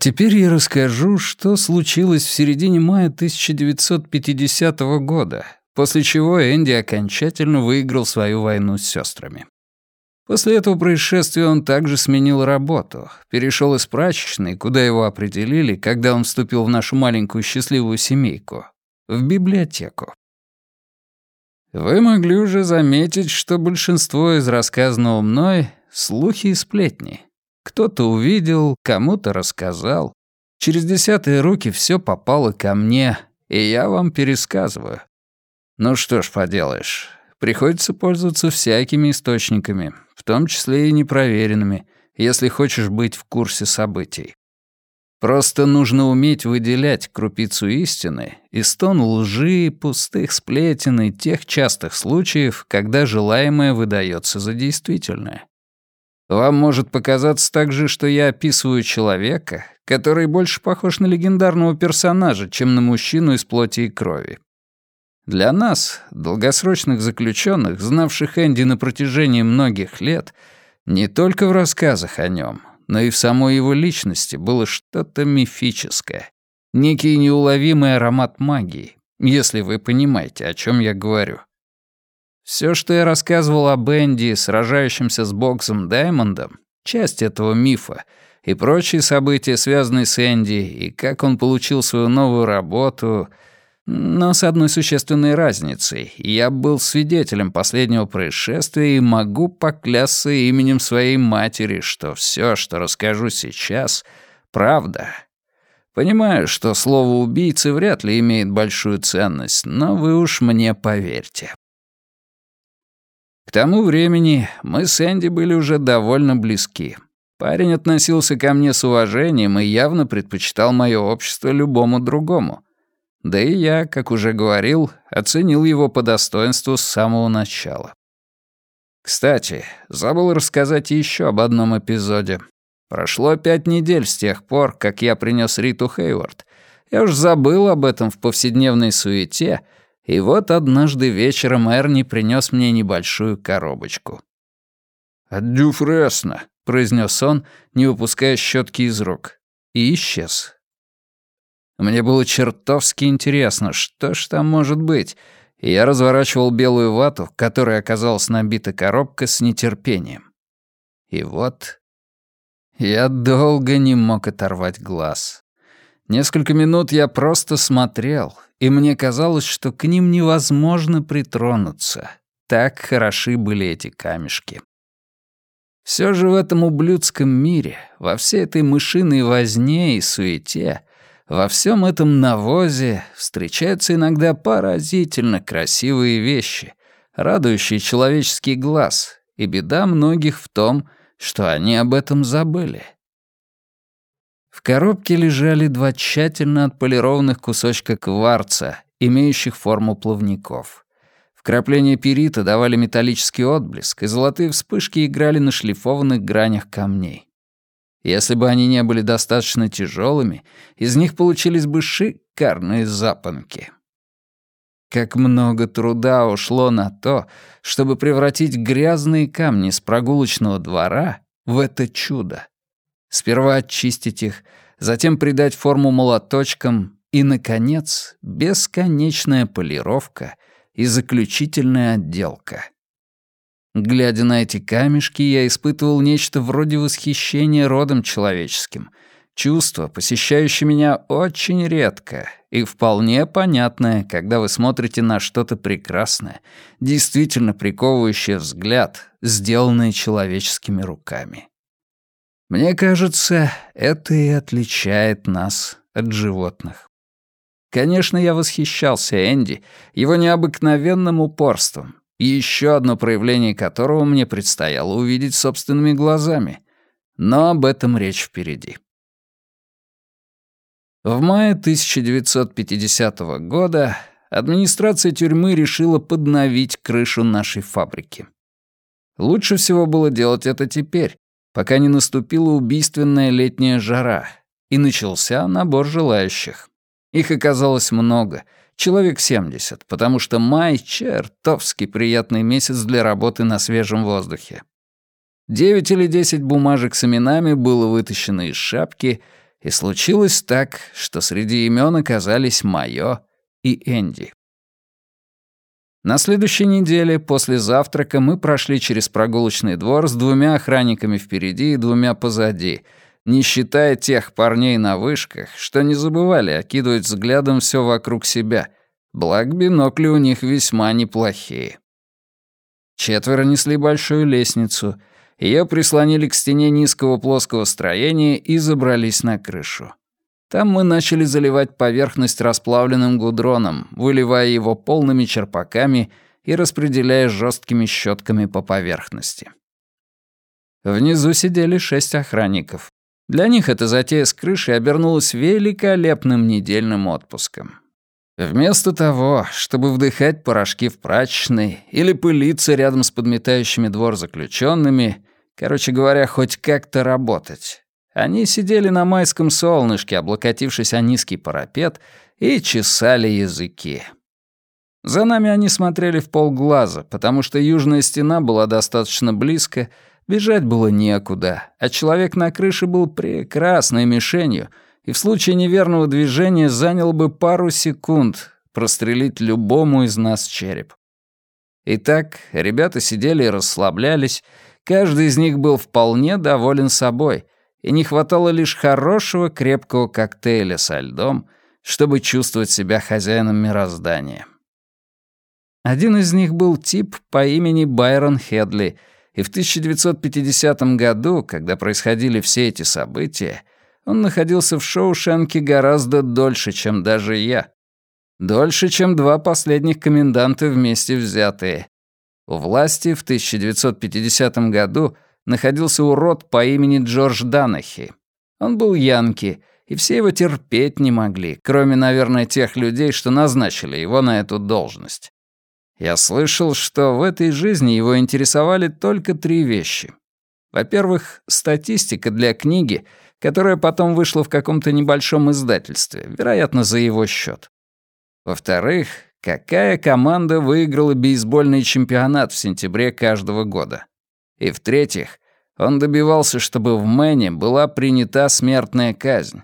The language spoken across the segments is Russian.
Теперь я расскажу, что случилось в середине мая 1950 года, после чего Энди окончательно выиграл свою войну с сестрами. После этого происшествия он также сменил работу, перешел из прачечной, куда его определили, когда он вступил в нашу маленькую счастливую семейку, в библиотеку. Вы могли уже заметить, что большинство из рассказанного мной — слухи и сплетни. Кто-то увидел, кому-то рассказал. Через десятые руки все попало ко мне, и я вам пересказываю. Ну что ж поделаешь, приходится пользоваться всякими источниками, в том числе и непроверенными, если хочешь быть в курсе событий. Просто нужно уметь выделять крупицу истины из тон лжи, пустых сплетен и тех частых случаев, когда желаемое выдается за действительное. Вам может показаться также, что я описываю человека, который больше похож на легендарного персонажа, чем на мужчину из плоти и крови. Для нас, долгосрочных заключенных, знавших Энди на протяжении многих лет, не только в рассказах о нем, но и в самой его личности было что-то мифическое, некий неуловимый аромат магии, если вы понимаете, о чем я говорю. Все, что я рассказывал о Бенди, сражающемся с Боксом Даймондом, часть этого мифа, и прочие события, связанные с Энди, и как он получил свою новую работу — но с одной существенной разницей. Я был свидетелем последнего происшествия и могу поклясться именем своей матери, что все, что расскажу сейчас, правда. Понимаю, что слово «убийцы» вряд ли имеет большую ценность, но вы уж мне поверьте. К тому времени мы с Энди были уже довольно близки. Парень относился ко мне с уважением и явно предпочитал мое общество любому другому — да и я, как уже говорил, оценил его по достоинству с самого начала. Кстати, забыл рассказать еще об одном эпизоде. Прошло пять недель с тех пор, как я принес Риту Хейвард. Я уж забыл об этом в повседневной суете, и вот однажды вечером Эрни принес мне небольшую коробочку. «От Дюфресна», — произнес он, не выпуская щетки из рук, и исчез. Мне было чертовски интересно, что ж там может быть, и я разворачивал белую вату, в которой оказалась набита коробка с нетерпением. И вот... Я долго не мог оторвать глаз. Несколько минут я просто смотрел, и мне казалось, что к ним невозможно притронуться. Так хороши были эти камешки. Все же в этом ублюдском мире, во всей этой мышиной возне и суете, во всем этом навозе встречаются иногда поразительно красивые вещи, радующие человеческий глаз, и беда многих в том, что они об этом забыли. В коробке лежали два тщательно отполированных кусочка кварца, имеющих форму плавников. Вкрапления перита давали металлический отблеск, и золотые вспышки играли на шлифованных гранях камней. Если бы они не были достаточно тяжелыми, из них получились бы шикарные запонки. Как много труда ушло на то, чтобы превратить грязные камни с прогулочного двора в это чудо. Сперва очистить их, затем придать форму молоточкам и, наконец, бесконечная полировка и заключительная отделка. Глядя на эти камешки, я испытывал нечто вроде восхищения родом человеческим. Чувство, посещающее меня очень редко и вполне понятное, когда вы смотрите на что-то прекрасное, действительно приковывающее взгляд, сделанное человеческими руками. Мне кажется, это и отличает нас от животных. Конечно, я восхищался Энди, его необыкновенным упорством, и еще одно проявление которого мне предстояло увидеть собственными глазами. Но об этом речь впереди. В мае 1950 года администрация тюрьмы решила подновить крышу нашей фабрики. Лучше всего было делать это теперь, пока не наступила убийственная летняя жара, и начался набор желающих. Их оказалось много — Человек 70, потому что май — чертовски приятный месяц для работы на свежем воздухе. Девять или десять бумажек с именами было вытащено из шапки, И случилось так, что среди имен оказались моё и Энди. На следующей неделе после завтрака мы прошли через прогулочный двор с двумя охранниками впереди и двумя позади, не считая тех парней на вышках, что не забывали окидывать взглядом все вокруг себя, благо бинокли у них весьма неплохие. Четверо несли большую лестницу, ее прислонили к стене низкого плоского строения и забрались на крышу. Там мы начали заливать поверхность расплавленным гудроном, выливая его полными черпаками и распределяя жесткими щетками по поверхности. Внизу сидели шесть охранников. Для них эта затея с крышей обернулась великолепным недельным отпуском. Вместо того, чтобы вдыхать порошки в прачечной или пылиться рядом с подметающими двор заключенными, короче говоря, хоть как-то работать, они сидели на майском солнышке, облокотившись о низкий парапет, и чесали языки. За нами они смотрели в полглаза, потому что южная стена была достаточно близко, бежать было некуда, а человек на крыше был прекрасной мишенью и в случае неверного движения занял бы пару секунд прострелить любому из нас череп. Итак, ребята сидели и расслаблялись, каждый из них был вполне доволен собой — и не хватало лишь хорошего крепкого коктейля со льдом, чтобы чувствовать себя хозяином мироздания. Один из них был тип по имени Байрон Хедли, и в 1950 году, когда происходили все эти события, он находился в Шоушенке гораздо дольше, чем даже я. Дольше, чем два последних коменданта вместе взятые. У власти в 1950 году — находился урод по имени Джордж Данахи. Он был янки, и все его терпеть не могли, кроме, наверное, тех людей, что назначили его на эту должность. Я слышал, что в этой жизни его интересовали только три вещи. Во-первых, статистика для книги, которая потом вышла в каком-то небольшом издательстве, вероятно, за его счет. Во-вторых, какая команда выиграла бейсбольный чемпионат в сентябре каждого года. И в-третьих, он добивался, чтобы в Мэне была принята смертная казнь.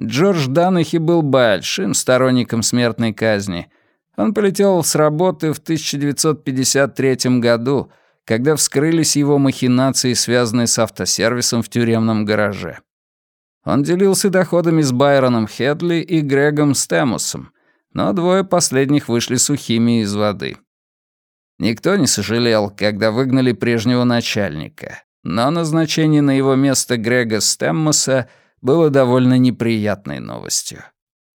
Джордж Данахи был большим сторонником смертной казни. Он полетел с работы в 1953 году, когда вскрылись его махинации, связанные с автосервисом в тюремном гараже. Он делился доходами с Байроном Хедли и Грегом Стэмусом, но двое последних вышли сухими из воды. Никто не сожалел, когда выгнали прежнего начальника, но назначение на его место Грега Стэммоса было довольно неприятной новостью.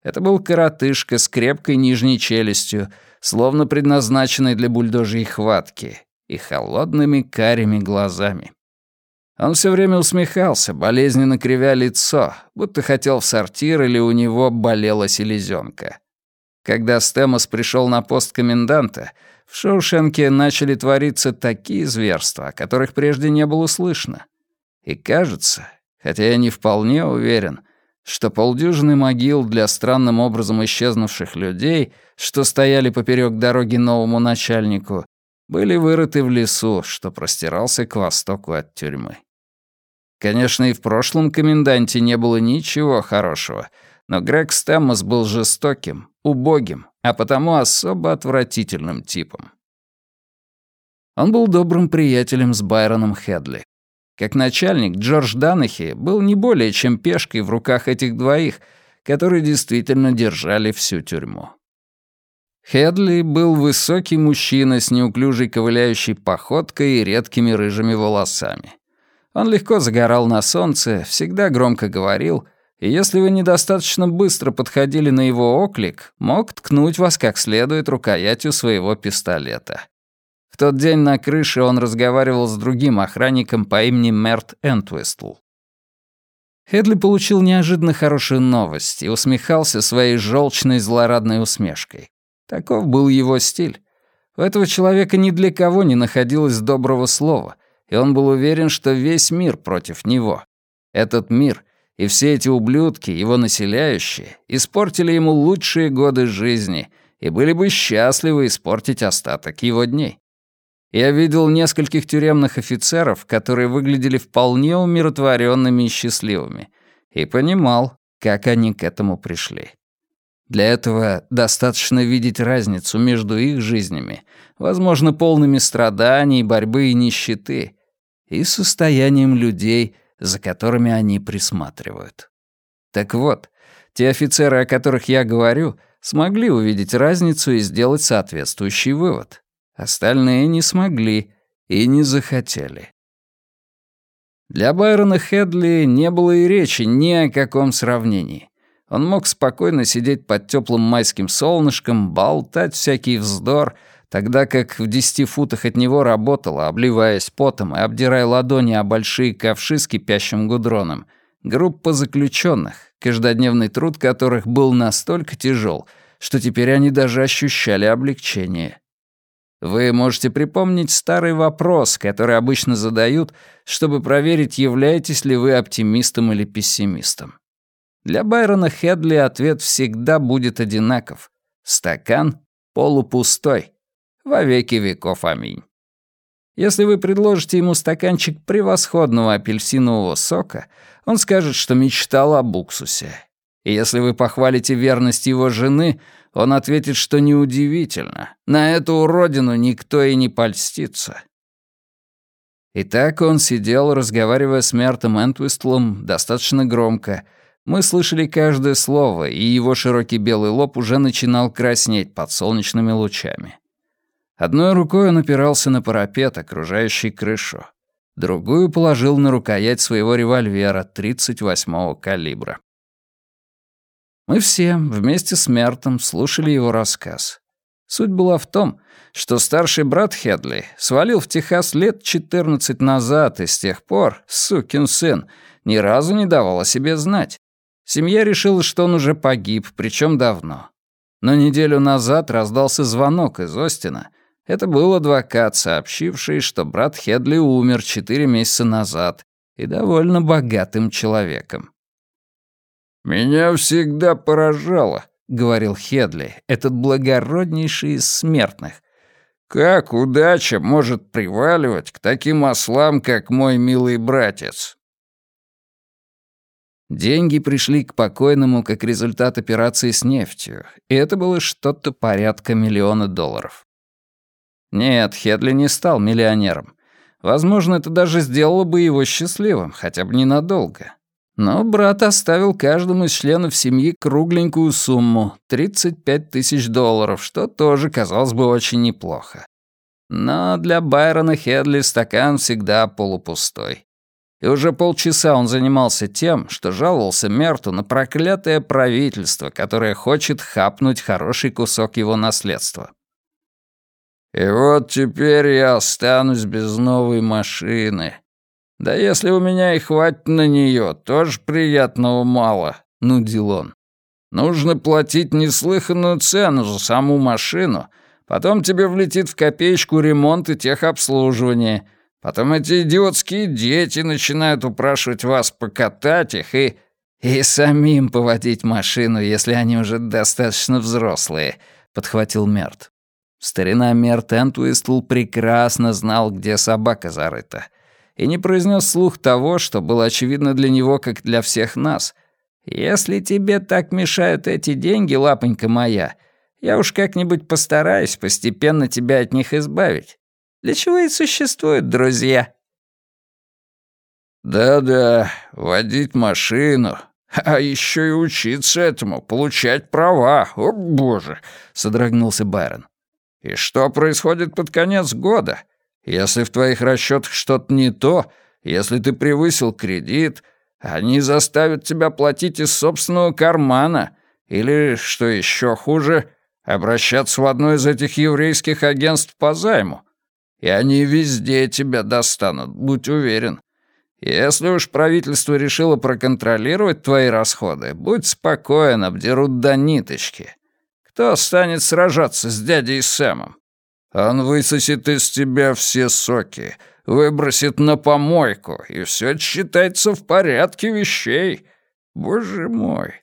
Это был коротышка с крепкой нижней челюстью, словно предназначенной для бульдожьей хватки, и холодными карими глазами. Он все время усмехался, болезненно кривя лицо, будто хотел в сортир или у него болела селезенка. Когда Стэмос пришел на пост коменданта, в Шоушенке начали твориться такие зверства, о которых прежде не было слышно. И кажется, хотя я не вполне уверен, что полдюжины могил для странным образом исчезнувших людей, что стояли поперек дороги новому начальнику, были вырыты в лесу, что простирался к востоку от тюрьмы. Конечно, и в прошлом коменданте не было ничего хорошего, но Грег Стэммос был жестоким, убогим, а потому особо отвратительным типом. Он был добрым приятелем с Байроном Хедли. Как начальник, Джордж Данахи был не более чем пешкой в руках этих двоих, которые действительно держали всю тюрьму. Хедли был высокий мужчина с неуклюжей ковыляющей походкой и редкими рыжими волосами. Он легко загорал на солнце, всегда громко говорил — и если вы недостаточно быстро подходили на его оклик, мог ткнуть вас как следует рукоятью своего пистолета. В тот день на крыше он разговаривал с другим охранником по имени Мерт Энтвистл. Хедли получил неожиданно хорошую новость и усмехался своей желчной злорадной усмешкой. Таков был его стиль. У этого человека ни для кого не находилось доброго слова, и он был уверен, что весь мир против него. Этот мир и все эти ублюдки, его населяющие, испортили ему лучшие годы жизни и были бы счастливы испортить остаток его дней. Я видел нескольких тюремных офицеров, которые выглядели вполне умиротворенными и счастливыми, и понимал, как они к этому пришли. Для этого достаточно видеть разницу между их жизнями, возможно, полными страданий, борьбы и нищеты, и состоянием людей, за которыми они присматривают. Так вот, те офицеры, о которых я говорю, смогли увидеть разницу и сделать соответствующий вывод. Остальные не смогли и не захотели. Для Байрона Хедли не было и речи ни о каком сравнении. Он мог спокойно сидеть под теплым майским солнышком, болтать всякий вздор, тогда как в десяти футах от него работала, обливаясь потом и обдирая ладони о большие ковши с кипящим гудроном, группа заключенных, каждодневный труд которых был настолько тяжел, что теперь они даже ощущали облегчение. Вы можете припомнить старый вопрос, который обычно задают, чтобы проверить, являетесь ли вы оптимистом или пессимистом. Для Байрона Хедли ответ всегда будет одинаков. Стакан полупустой. Во веки веков аминь. Если вы предложите ему стаканчик превосходного апельсинового сока, он скажет, что мечтал об уксусе. И если вы похвалите верность его жены, он ответит, что неудивительно. На эту уродину никто и не польстится. Итак, он сидел, разговаривая с Мертом Энтвистлом достаточно громко, мы слышали каждое слово, и его широкий белый лоб уже начинал краснеть под солнечными лучами. Одной рукой он опирался на парапет, окружающий крышу. Другую положил на рукоять своего револьвера 38-го калибра. Мы все вместе с Мертом слушали его рассказ. Суть была в том, что старший брат Хедли свалил в Техас лет 14 назад, и с тех пор, сукин сын, ни разу не давал о себе знать. Семья решила, что он уже погиб, причем давно. Но неделю назад раздался звонок из Остина. Это был адвокат, сообщивший, что брат Хедли умер четыре месяца назад и довольно богатым человеком. «Меня всегда поражало», — говорил Хедли, этот благороднейший из смертных. «Как удача может приваливать к таким ослам, как мой милый братец?» Деньги пришли к покойному как результат операции с нефтью, и это было что-то порядка миллиона долларов. Нет, Хедли не стал миллионером. Возможно, это даже сделало бы его счастливым, хотя бы ненадолго. Но брат оставил каждому из членов семьи кругленькую сумму — 35 тысяч долларов, что тоже казалось бы очень неплохо. Но для Байрона Хедли стакан всегда полупустой. И уже полчаса он занимался тем, что жаловался Мерту на проклятое правительство, которое хочет хапнуть хороший кусок его наследства. «И вот теперь я останусь без новой машины. Да если у меня и хватит на нее, тоже приятного мало», — нудил он. «Нужно платить неслыханную цену за саму машину, потом тебе влетит в копеечку ремонт и техобслуживание». Потом эти идиотские дети начинают упрашивать вас покатать их и... «И самим поводить машину, если они уже достаточно взрослые», — подхватил Мерт. Старина Мерт Энтуистл прекрасно знал, где собака зарыта, и не произнес слух того, что было очевидно для него, как для всех нас. «Если тебе так мешают эти деньги, лапонька моя, я уж как-нибудь постараюсь постепенно тебя от них избавить. Для чего и существуют друзья?» «Да-да, водить машину, а еще и учиться этому, получать права, о боже!» — содрогнулся Байрон. «И что происходит под конец года? Если в твоих расчетах что-то не то, если ты превысил кредит, они заставят тебя платить из собственного кармана, или, что еще хуже, обращаться в одно из этих еврейских агентств по займу, и они везде тебя достанут, будь уверен. Если уж правительство решило проконтролировать твои расходы, будь спокоен, обдерут до ниточки. Кто станет сражаться с дядей Сэмом? Он высосет из тебя все соки, выбросит на помойку, и все считается в порядке вещей. Боже мой,